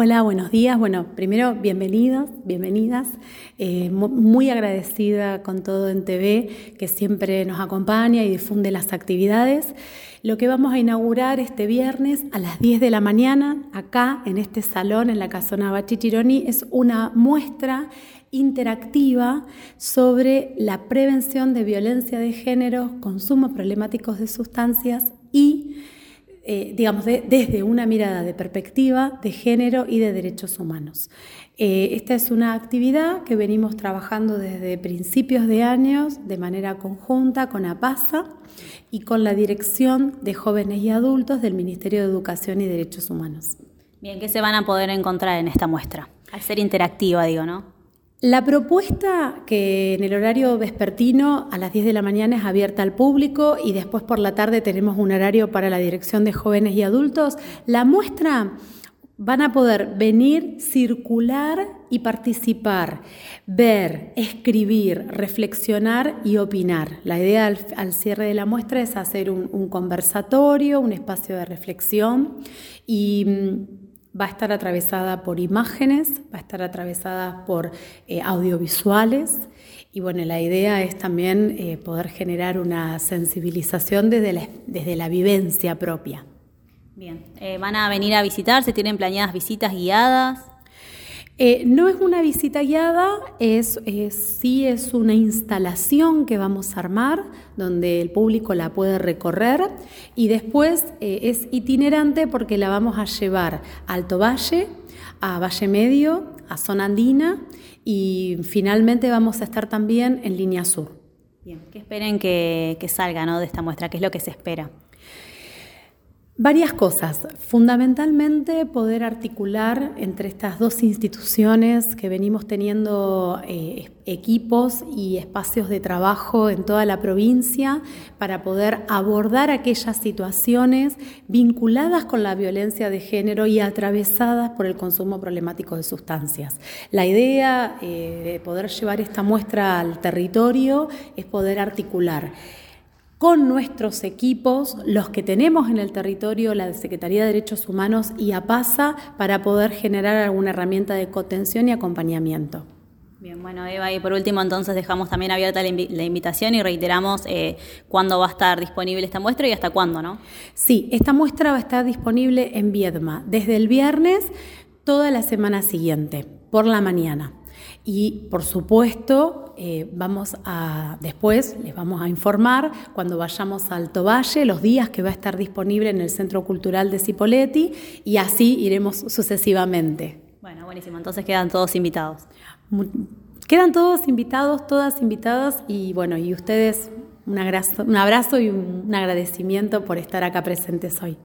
Hola, buenos días. Bueno, primero, bienvenidos, bienvenidas. Eh, muy agradecida con todo en TV que siempre nos acompaña y difunde las actividades. Lo que vamos a inaugurar este viernes a las 10 de la mañana, acá en este salón en la Casona Bachichironi, es una muestra interactiva sobre la prevención de violencia de género, consumo problemáticos de sustancias eh, digamos, desde una mirada de perspectiva de género y de derechos humanos. Eh, esta es una actividad que venimos trabajando desde principios de años de manera conjunta con APASA y con la Dirección de Jóvenes y Adultos del Ministerio de Educación y Derechos Humanos. Bien, ¿qué se van a poder encontrar en esta muestra? Al ser interactiva, digo, ¿no? La propuesta que en el horario vespertino a las 10 de la mañana es abierta al público y después por la tarde tenemos un horario para la Dirección de Jóvenes y Adultos, la muestra van a poder venir, circular y participar, ver, escribir, reflexionar y opinar. La idea al, cierre de la muestra es hacer un conversatorio, un espacio de reflexión y mm, va a estar atravesada por imágenes, va a estar atravesada por eh, audiovisuales y bueno, la idea es también eh, poder generar una sensibilización desde la, desde la vivencia propia. Bien, eh, ¿van a venir a visitar? ¿Se tienen planeadas visitas guiadas? Eh, no es una visita guiada, es, sí es una instalación que vamos a armar donde el público la puede recorrer y después eh, es itinerante porque la vamos a llevar a Alto Valle, a Valle Medio, a Zona Andina y finalmente vamos a estar también en Línea Sur. Bien, ¿qué esperen que, que salga de esta muestra? ¿Qué es lo que se espera? Varias cosas. Fundamentalmente poder articular entre estas dos instituciones que venimos teniendo eh, equipos y espacios de trabajo en toda la provincia para poder abordar aquellas situaciones vinculadas con la violencia de género y atravesadas por el consumo problemático de sustancias. La idea eh, de poder llevar esta muestra al territorio es poder articular con nuestros equipos, los que tenemos en el territorio, la Secretaría de Derechos Humanos y APASA, para poder generar alguna herramienta de contención y acompañamiento. Bien, bueno, Eva, y por último entonces dejamos también abierta la, invitación y reiteramos eh, cuándo va a estar disponible esta muestra y hasta cuándo, ¿no? Sí, esta muestra va a estar disponible en Viedma desde el viernes toda la semana siguiente, por la mañana. Y por supuesto, eh, vamos a después les vamos a informar cuando vayamos a Alto Valle los días que va a estar disponible en el Centro Cultural de Cipoletti y así iremos sucesivamente. Bueno, buenísimo. Entonces quedan todos invitados. Quedan todos invitados, todas invitadas y bueno, y ustedes un abrazo, un abrazo y un agradecimiento por estar acá presentes hoy.